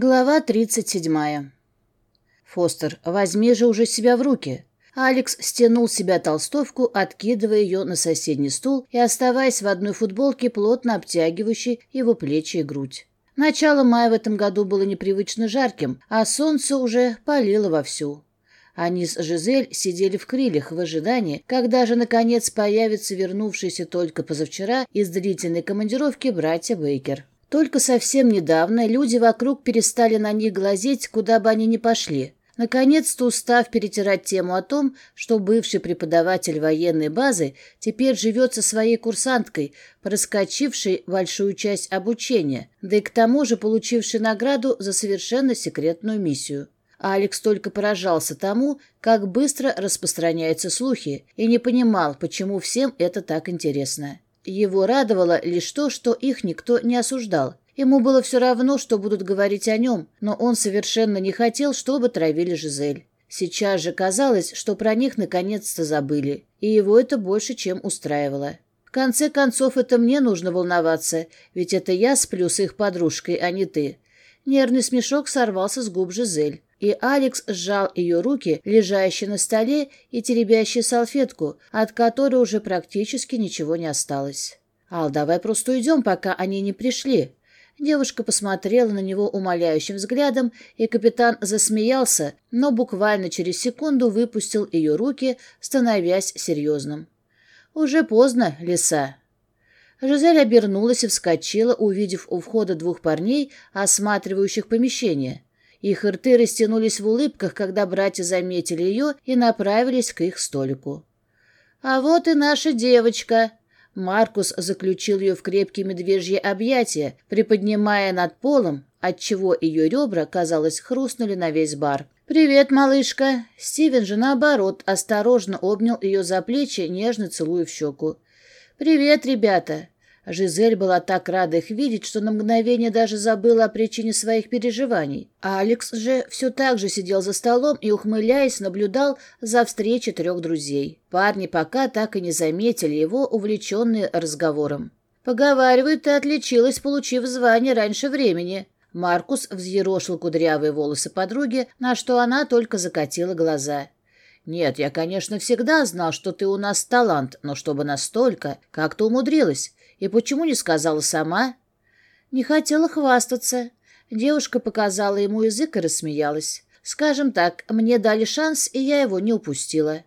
Глава 37. Фостер, возьми же уже себя в руки. Алекс стянул с себя толстовку, откидывая ее на соседний стул и оставаясь в одной футболке, плотно обтягивающей его плечи и грудь. Начало мая в этом году было непривычно жарким, а солнце уже палило вовсю. Они с Жизель сидели в крыльях в ожидании, когда же, наконец, появится вернувшийся только позавчера из длительной командировки братья Бейкер. Только совсем недавно люди вокруг перестали на них глазеть, куда бы они ни пошли. Наконец-то устав перетирать тему о том, что бывший преподаватель военной базы теперь живет со своей курсанткой, проскочившей большую часть обучения, да и к тому же получившей награду за совершенно секретную миссию. Алекс только поражался тому, как быстро распространяются слухи, и не понимал, почему всем это так интересно. Его радовало лишь то, что их никто не осуждал. Ему было все равно, что будут говорить о нем, но он совершенно не хотел, чтобы травили Жизель. Сейчас же казалось, что про них наконец-то забыли, и его это больше, чем устраивало. В конце концов, это мне нужно волноваться, ведь это я сплю с их подружкой, а не ты. Нервный смешок сорвался с губ Жизель. И Алекс сжал ее руки, лежащие на столе и теребящие салфетку, от которой уже практически ничего не осталось. «Ал, давай просто уйдем, пока они не пришли». Девушка посмотрела на него умоляющим взглядом, и капитан засмеялся, но буквально через секунду выпустил ее руки, становясь серьезным. «Уже поздно, лиса». Жизель обернулась и вскочила, увидев у входа двух парней, осматривающих помещение – и хырты растянулись в улыбках, когда братья заметили ее и направились к их столику. «А вот и наша девочка!» Маркус заключил ее в крепкие медвежьи объятия, приподнимая над полом, отчего ее ребра, казалось, хрустнули на весь бар. «Привет, малышка!» Стивен же, наоборот, осторожно обнял ее за плечи, нежно целуя в щеку. «Привет, ребята! Жизель была так рада их видеть, что на мгновение даже забыла о причине своих переживаний. А Алекс же все так же сидел за столом и, ухмыляясь, наблюдал за встречей трех друзей. Парни пока так и не заметили его, увлеченные разговором. «Поговаривают, ты отличилась, получив звание раньше времени», Маркус взъерошил кудрявые волосы подруги, на что она только закатила глаза. «Нет, я, конечно, всегда знал, что ты у нас талант, но чтобы настолько, как-то умудрилась. Я почему не сказала сама? Не хотела хвастаться. Девушка показала ему язык и рассмеялась. Скажем так, мне дали шанс, и я его не упустила.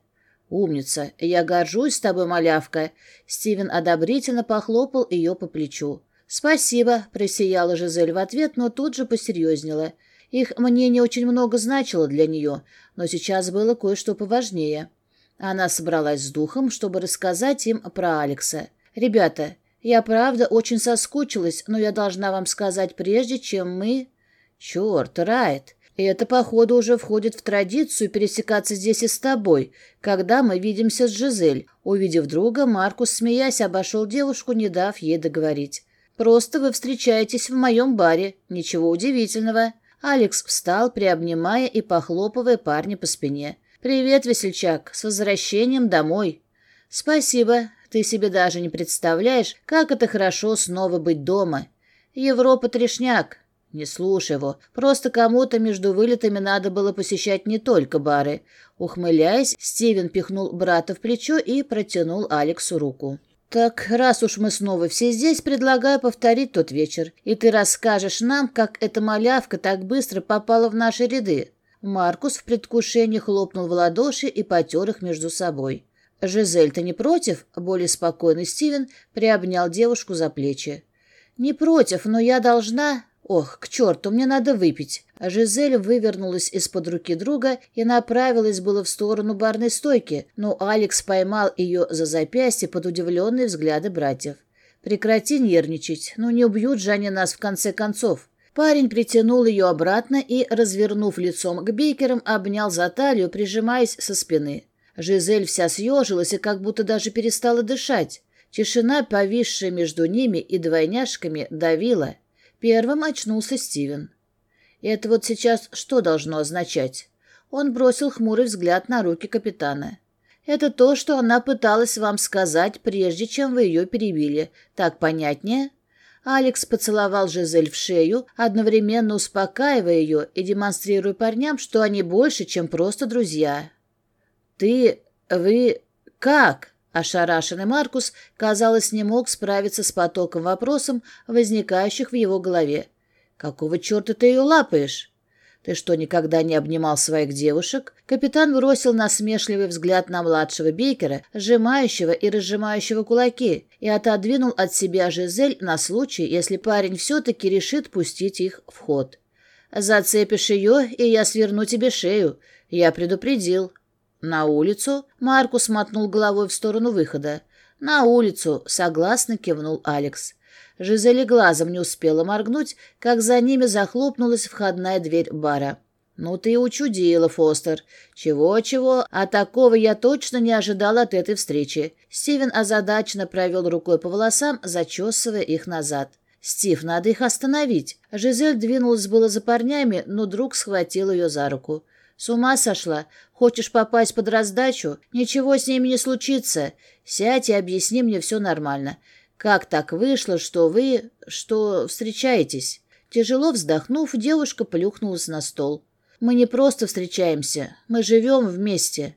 «Умница! Я горжусь тобой, малявка!» Стивен одобрительно похлопал ее по плечу. «Спасибо!» – просияла Жизель в ответ, но тут же посерьезнела. Их мнение очень много значило для нее, но сейчас было кое-что поважнее. Она собралась с духом, чтобы рассказать им про Алекса. «Ребята, я правда очень соскучилась, но я должна вам сказать прежде, чем мы... Черт, Райт, это, походу, уже входит в традицию пересекаться здесь и с тобой, когда мы видимся с Жизель. Увидев друга, Маркус, смеясь, обошел девушку, не дав ей договорить. Просто вы встречаетесь в моем баре. Ничего удивительного. Алекс встал, приобнимая и похлопывая парня по спине. «Привет, весельчак! С возвращением домой!» «Спасибо!» Ты себе даже не представляешь, как это хорошо снова быть дома. Европа трешняк. Не слушай его. Просто кому-то между вылетами надо было посещать не только бары. Ухмыляясь, Стивен пихнул брата в плечо и протянул Алексу руку. «Так, раз уж мы снова все здесь, предлагаю повторить тот вечер, и ты расскажешь нам, как эта малявка так быстро попала в наши ряды». Маркус в предвкушении хлопнул в ладоши и потер их между собой. «Жизель, ты не против?» — более спокойный Стивен приобнял девушку за плечи. «Не против, но я должна...» «Ох, к черту, мне надо выпить!» Жизель вывернулась из-под руки друга и направилась было в сторону барной стойки, но Алекс поймал ее за запястье под удивленные взгляды братьев. «Прекрати нервничать, ну не убьют же они нас в конце концов!» Парень притянул ее обратно и, развернув лицом к бейкерам, обнял за талию, прижимаясь со спины. Жизель вся съежилась и как будто даже перестала дышать. Тишина, повисшая между ними и двойняшками, давила. Первым очнулся Стивен. Это вот сейчас что должно означать? Он бросил хмурый взгляд на руки капитана. «Это то, что она пыталась вам сказать, прежде чем вы ее перебили. Так понятнее?» Алекс поцеловал Жизель в шею, одновременно успокаивая ее и демонстрируя парням, что они больше, чем просто друзья. Ты... вы... как?» Ошарашенный Маркус, казалось, не мог справиться с потоком вопросов, возникающих в его голове. «Какого черта ты ее лапаешь?» «Ты что, никогда не обнимал своих девушек?» Капитан бросил насмешливый взгляд на младшего Бейкера, сжимающего и разжимающего кулаки, и отодвинул от себя Жизель на случай, если парень все-таки решит пустить их в ход. «Зацепишь ее, и я сверну тебе шею. Я предупредил». На улицу?» Маркус мотнул головой в сторону выхода. «На улицу!» — согласно кивнул Алекс. Жизели глазом не успела моргнуть, как за ними захлопнулась входная дверь бара. «Ну ты учудила, Фостер. Чего-чего, а такого я точно не ожидала от этой встречи». Стивен озадаченно провел рукой по волосам, зачесывая их назад. «Стив, надо их остановить». Жизель двинулась было за парнями, но друг схватил ее за руку. С ума сошла? Хочешь попасть под раздачу? Ничего с ними не случится. Сядь и объясни мне все нормально. Как так вышло, что вы... что встречаетесь?» Тяжело вздохнув, девушка плюхнулась на стол. «Мы не просто встречаемся. Мы живем вместе».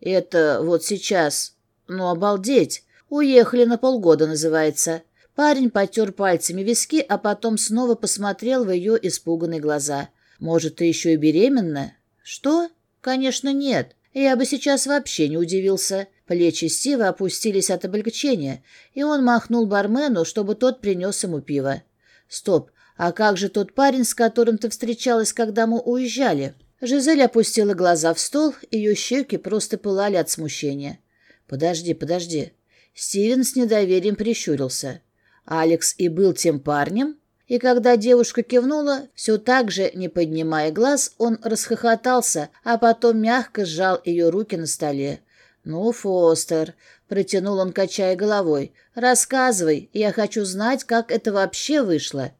«Это вот сейчас. Ну, обалдеть. Уехали на полгода, называется». Парень потер пальцами виски, а потом снова посмотрел в ее испуганные глаза. «Может, ты еще и беременна?» «Что? Конечно, нет. Я бы сейчас вообще не удивился». Плечи Стива опустились от облегчения, и он махнул бармену, чтобы тот принес ему пиво. «Стоп, а как же тот парень, с которым ты встречалась, когда мы уезжали?» Жизель опустила глаза в стол, ее щеки просто пылали от смущения. «Подожди, подожди». Стивен с недоверием прищурился. «Алекс и был тем парнем?» И когда девушка кивнула, все так же, не поднимая глаз, он расхохотался, а потом мягко сжал ее руки на столе. «Ну, Фостер», — протянул он, качая головой, — «рассказывай, я хочу знать, как это вообще вышло».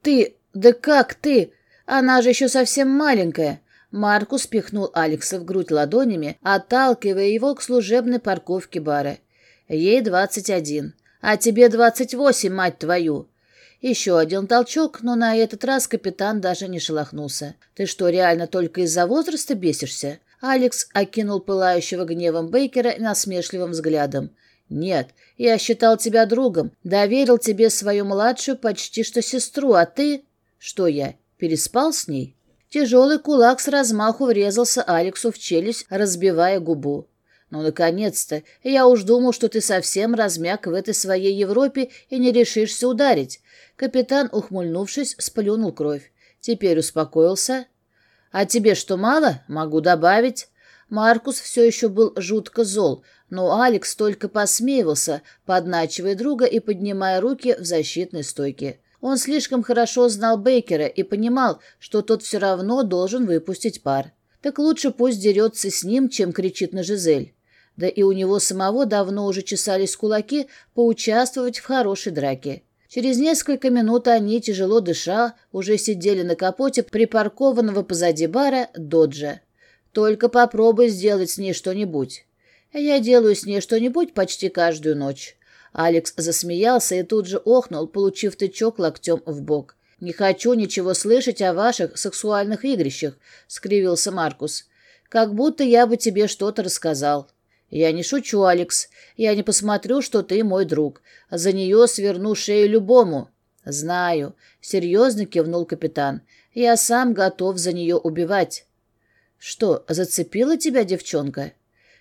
«Ты... Да как ты? Она же еще совсем маленькая». Маркус пихнул Алекса в грудь ладонями, отталкивая его к служебной парковке бара. «Ей двадцать один. А тебе двадцать восемь, мать твою. Еще один толчок, но на этот раз капитан даже не шелохнулся. «Ты что, реально только из-за возраста бесишься?» Алекс окинул пылающего гневом Бейкера насмешливым взглядом. «Нет, я считал тебя другом, доверил тебе свою младшую почти что сестру, а ты...» «Что я, переспал с ней?» Тяжелый кулак с размаху врезался Алексу в челюсть, разбивая губу. Ну наконец-то, я уж думал, что ты совсем размяк в этой своей Европе и не решишься ударить. Капитан, ухмыльнувшись, сплюнул кровь. Теперь успокоился. А тебе что мало? Могу добавить. Маркус все еще был жутко зол, но Алекс только посмеивался, подначивая друга и поднимая руки в защитной стойке. Он слишком хорошо знал Бейкера и понимал, что тот все равно должен выпустить пар. Так лучше пусть дерется с ним, чем кричит на Жизель. Да и у него самого давно уже чесались кулаки поучаствовать в хорошей драке. Через несколько минут они, тяжело дыша, уже сидели на капоте припаркованного позади бара доджа. «Только попробуй сделать с ней что-нибудь». «Я делаю с ней что-нибудь почти каждую ночь». Алекс засмеялся и тут же охнул, получив тычок локтем в бок. «Не хочу ничего слышать о ваших сексуальных игрищах», — скривился Маркус. «Как будто я бы тебе что-то рассказал». «Я не шучу, Алекс. Я не посмотрю, что ты мой друг. За нее сверну шею любому». «Знаю», — серьезно кивнул капитан. «Я сам готов за нее убивать». «Что, зацепила тебя девчонка?»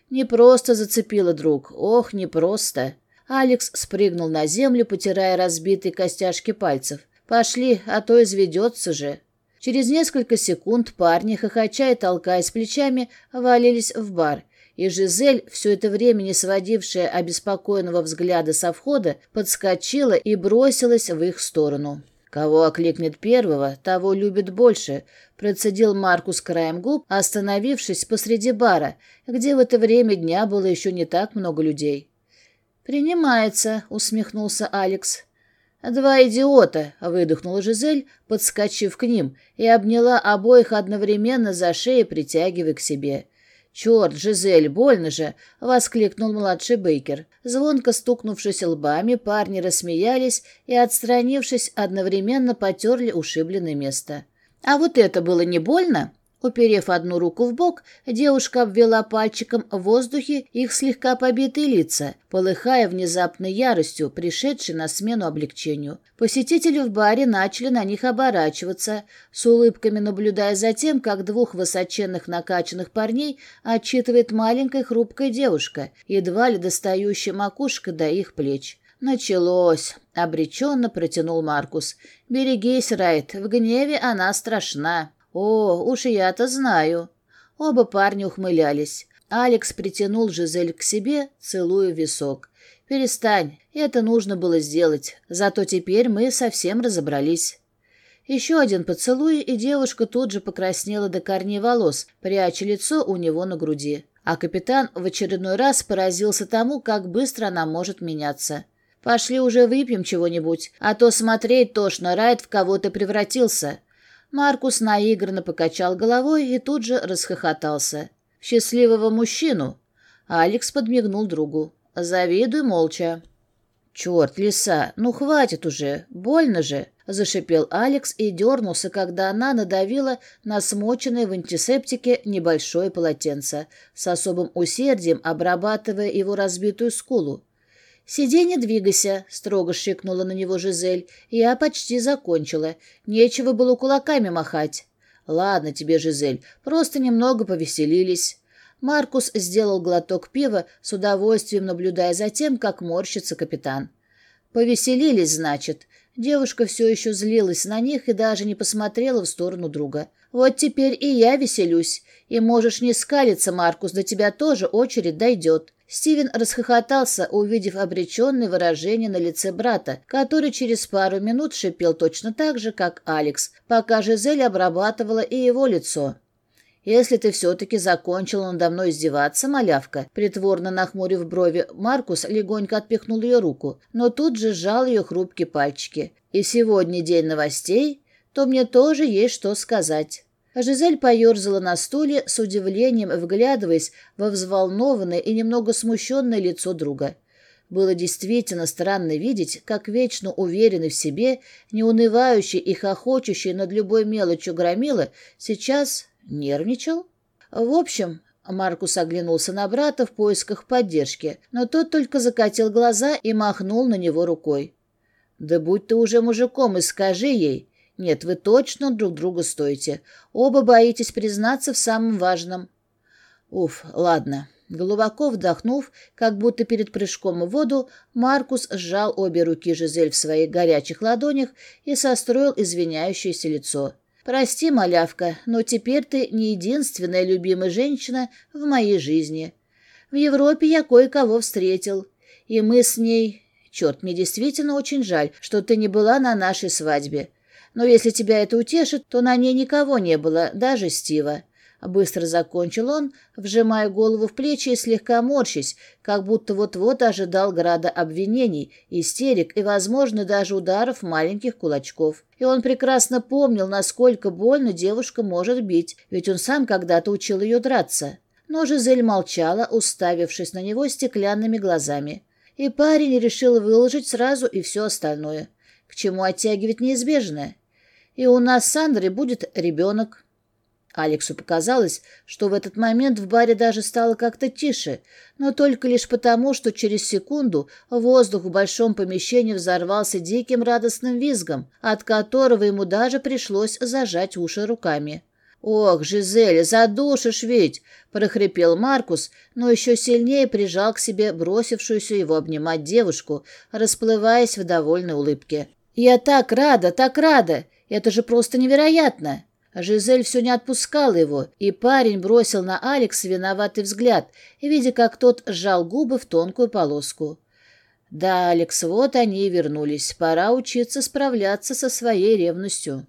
«Не просто зацепила, друг. Ох, не просто». Алекс спрыгнул на землю, потирая разбитые костяшки пальцев. «Пошли, а то изведется же». Через несколько секунд парни, хохоча толкаясь плечами, валились в бар — и Жизель, все это время не сводившая обеспокоенного взгляда со входа, подскочила и бросилась в их сторону. «Кого окликнет первого, того любит больше», — процедил Маркус краем губ, остановившись посреди бара, где в это время дня было еще не так много людей. «Принимается», — усмехнулся Алекс. «Два идиота!» — выдохнула Жизель, подскочив к ним, и обняла обоих одновременно за шею, притягивая к себе. «Черт, Жизель, больно же!» — воскликнул младший Бейкер. Звонко стукнувшись лбами, парни рассмеялись и, отстранившись, одновременно потерли ушибленное место. «А вот это было не больно?» Уперев одну руку в бок, девушка обвела пальчиком в воздухе их слегка побитые лица, полыхая внезапной яростью, пришедшей на смену облегчению. Посетители в баре начали на них оборачиваться, с улыбками наблюдая за тем, как двух высоченных накачанных парней отчитывает маленькая хрупкая девушка, едва ли достающая макушка до их плеч. «Началось», — обреченно протянул Маркус. «Берегись, Райт, в гневе она страшна». О, уж я-то знаю. Оба парня ухмылялись. Алекс притянул Жизель к себе, целуя висок. «Перестань, это нужно было сделать, зато теперь мы совсем разобрались». Еще один поцелуй, и девушка тут же покраснела до корней волос, пряча лицо у него на груди. А капитан в очередной раз поразился тому, как быстро она может меняться. «Пошли уже выпьем чего-нибудь, а то смотреть тошно, Райт в кого-то превратился». Маркус наигранно покачал головой и тут же расхохотался. «Счастливого мужчину!» Алекс подмигнул другу. «Завидуй молча». «Черт, лиса, ну хватит уже, больно же!» – зашипел Алекс и дернулся, когда она надавила на смоченное в антисептике небольшое полотенце, с особым усердием обрабатывая его разбитую скулу. «Сиди, не двигайся», — строго шикнула на него Жизель. «Я почти закончила. Нечего было кулаками махать». «Ладно тебе, Жизель, просто немного повеселились». Маркус сделал глоток пива, с удовольствием наблюдая за тем, как морщится капитан. «Повеселились, значит». Девушка все еще злилась на них и даже не посмотрела в сторону друга. «Вот теперь и я веселюсь. И можешь не скалиться, Маркус, до тебя тоже очередь дойдет». Стивен расхохотался, увидев обреченное выражение на лице брата, который через пару минут шипел точно так же, как Алекс, пока Жизель обрабатывала и его лицо. «Если ты все-таки закончил надо мной издеваться, малявка», притворно нахмурив брови, Маркус легонько отпихнул ее руку, но тут же сжал ее хрупкие пальчики. «И сегодня день новостей, то мне тоже есть что сказать». Жизель поерзала на стуле с удивлением, вглядываясь во взволнованное и немного смущенное лицо друга. Было действительно странно видеть, как вечно уверенный в себе, неунывающий и хохочущий над любой мелочью громила сейчас нервничал. В общем, Маркус оглянулся на брата в поисках поддержки, но тот только закатил глаза и махнул на него рукой. «Да будь ты уже мужиком и скажи ей, нет, вы точно друг друга стоите. Оба боитесь признаться в самом важном. Уф, ладно. Глубоко вдохнув, как будто перед прыжком в воду, Маркус сжал обе руки Жизель в своих горячих ладонях и состроил извиняющееся лицо. «Прости, малявка, но теперь ты не единственная любимая женщина в моей жизни. В Европе я кое-кого встретил, и мы с ней... Черт, мне действительно очень жаль, что ты не была на нашей свадьбе. Но если тебя это утешит, то на ней никого не было, даже Стива. Быстро закончил он, вжимая голову в плечи и слегка морщись, как будто вот-вот ожидал града обвинений, истерик и, возможно, даже ударов маленьких кулачков. И он прекрасно помнил, насколько больно девушка может бить, ведь он сам когда-то учил ее драться. Но Жизель молчала, уставившись на него стеклянными глазами. И парень решил выложить сразу и все остальное. К чему оттягивать неизбежное? и у нас с Андрой будет ребенок». Алексу показалось, что в этот момент в баре даже стало как-то тише, но только лишь потому, что через секунду воздух в большом помещении взорвался диким радостным визгом, от которого ему даже пришлось зажать уши руками. «Ох, Жизель, задушишь ведь!» – прохрипел Маркус, но еще сильнее прижал к себе бросившуюся его обнимать девушку, расплываясь в довольной улыбке. «Я так рада, так рада! Это же просто невероятно!» Жизель все не отпускал его, и парень бросил на Алекс виноватый взгляд, видя, как тот сжал губы в тонкую полоску. «Да, Алекс, вот они и вернулись. Пора учиться справляться со своей ревностью».